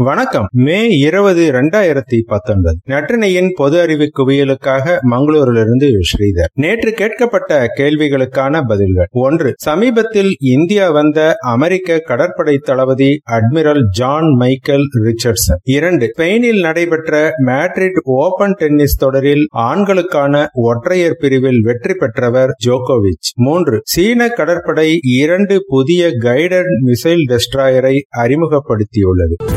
வணக்கம். மே இருபது இரண்டாயிரத்தி பத்தொன்பது. நற்றினையின் பொது அறிவு குவியலுக்காக மங்களூரிலிருந்து ஸ்ரீதர். நேற்று கேட்கப்பட்ட கேள்விகளுக்கான பதில்கள். ஒன்று சமீபத்தில் இந்தியா வந்த அமெரிக்க கடற்படை தளபதி அட்மிரல் ஜான் மைக்கேல் ரிச்சர்ட்சன். இரண்டு ஸ்பெயினில் நடைபெற்ற மேட்ரிட் ஓபன் டென்னிஸ் தொடரில் ஆண்களுக்கான ஒற்றையர் பிரிவில் வெற்றி பெற்றவர் ஜோகோவிச். மூன்று சீன கடற்படை இரண்டு புதிய கைடட் மிசைல் டெஸ்ட்ராயரை அறிமுகப்படுத்தியுள்ளது.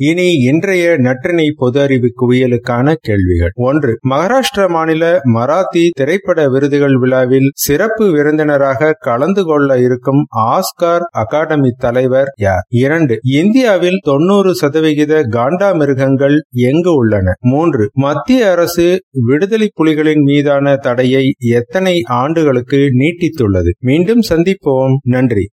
இனி இன்றைய நற்றினை பொது அறிவு குவியலுக்கான கேள்விகள். ஒன்று மகாராஷ்டிர மாநில மராத்தி திரைப்பட விருதுகள் விழாவில் சிறப்பு விருந்தினராக கலந்து கொள்ள இருக்கும் ஆஸ்கார் அகாடமி தலைவர் யார்? இரண்டு இந்தியாவில் தொன்னூறு சதவிகித காண்டா மிருகங்கள் எங்கு உள்ளன? மூன்று மத்திய அரசு விடுதலை புலிகளின் மீதான தடையை எத்தனை ஆண்டுகளுக்கு நீட்டித்துள்ளது? மீண்டும் சந்திப்போம். நன்றி.